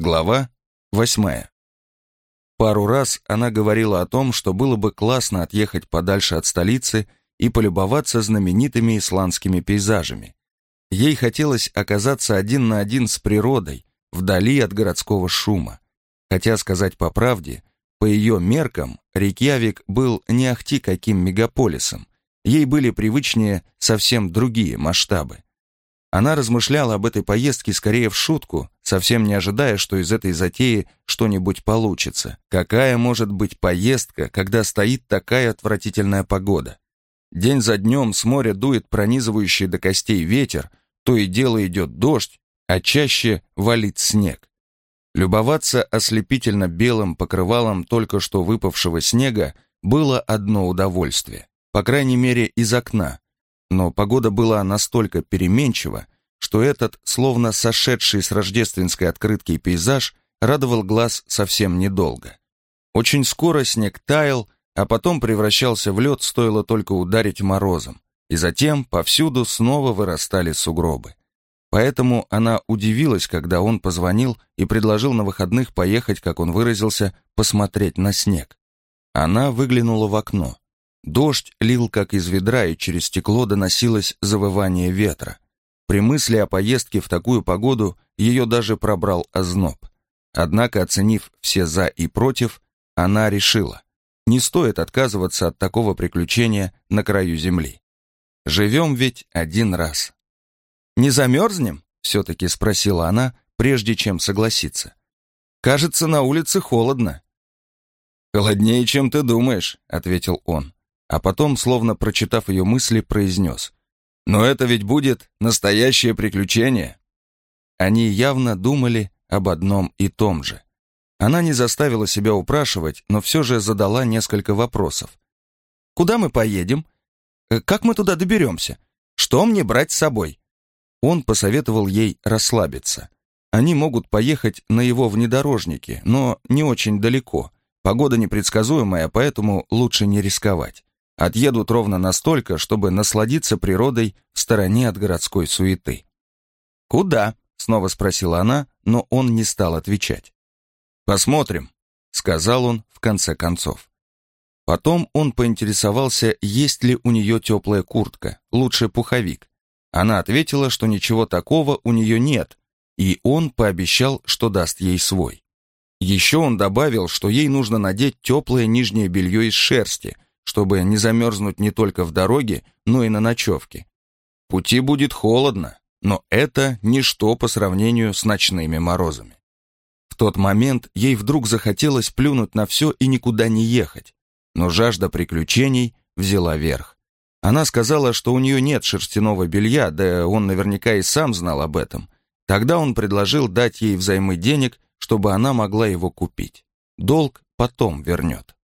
Глава восьмая. Пару раз она говорила о том, что было бы классно отъехать подальше от столицы и полюбоваться знаменитыми исландскими пейзажами. Ей хотелось оказаться один на один с природой, вдали от городского шума. Хотя, сказать по правде, по ее меркам Рейкьявик был не ахти каким мегаполисом. Ей были привычнее совсем другие масштабы. Она размышляла об этой поездке скорее в шутку, совсем не ожидая, что из этой затеи что-нибудь получится. Какая может быть поездка, когда стоит такая отвратительная погода? День за днем с моря дует пронизывающий до костей ветер, то и дело идет дождь, а чаще валит снег. Любоваться ослепительно белым покрывалом только что выпавшего снега было одно удовольствие, по крайней мере из окна, но погода была настолько переменчива, что этот, словно сошедший с рождественской открытки пейзаж, радовал глаз совсем недолго. Очень скоро снег таял, а потом превращался в лед, стоило только ударить морозом, и затем повсюду снова вырастали сугробы. Поэтому она удивилась, когда он позвонил и предложил на выходных поехать, как он выразился, посмотреть на снег. Она выглянула в окно. Дождь лил как из ведра, и через стекло доносилось завывание ветра. При мысли о поездке в такую погоду ее даже пробрал озноб. Однако, оценив все «за» и «против», она решила, не стоит отказываться от такого приключения на краю земли. Живем ведь один раз. «Не замерзнем?» — все-таки спросила она, прежде чем согласиться. «Кажется, на улице холодно». «Холоднее, чем ты думаешь», — ответил он а потом, словно прочитав ее мысли, произнес. «Но это ведь будет настоящее приключение!» Они явно думали об одном и том же. Она не заставила себя упрашивать, но все же задала несколько вопросов. «Куда мы поедем? Э, как мы туда доберемся? Что мне брать с собой?» Он посоветовал ей расслабиться. Они могут поехать на его внедорожнике, но не очень далеко. Погода непредсказуемая, поэтому лучше не рисковать. Отъедут ровно настолько, чтобы насладиться природой в стороне от городской суеты. «Куда?» — снова спросила она, но он не стал отвечать. «Посмотрим», — сказал он в конце концов. Потом он поинтересовался, есть ли у нее теплая куртка, лучше пуховик. Она ответила, что ничего такого у нее нет, и он пообещал, что даст ей свой. Еще он добавил, что ей нужно надеть теплое нижнее белье из шерсти — чтобы не замерзнуть не только в дороге, но и на ночевке. Пути будет холодно, но это ничто по сравнению с ночными морозами. В тот момент ей вдруг захотелось плюнуть на все и никуда не ехать, но жажда приключений взяла верх. Она сказала, что у нее нет шерстяного белья, да он наверняка и сам знал об этом. Тогда он предложил дать ей взаймы денег, чтобы она могла его купить. Долг потом вернет.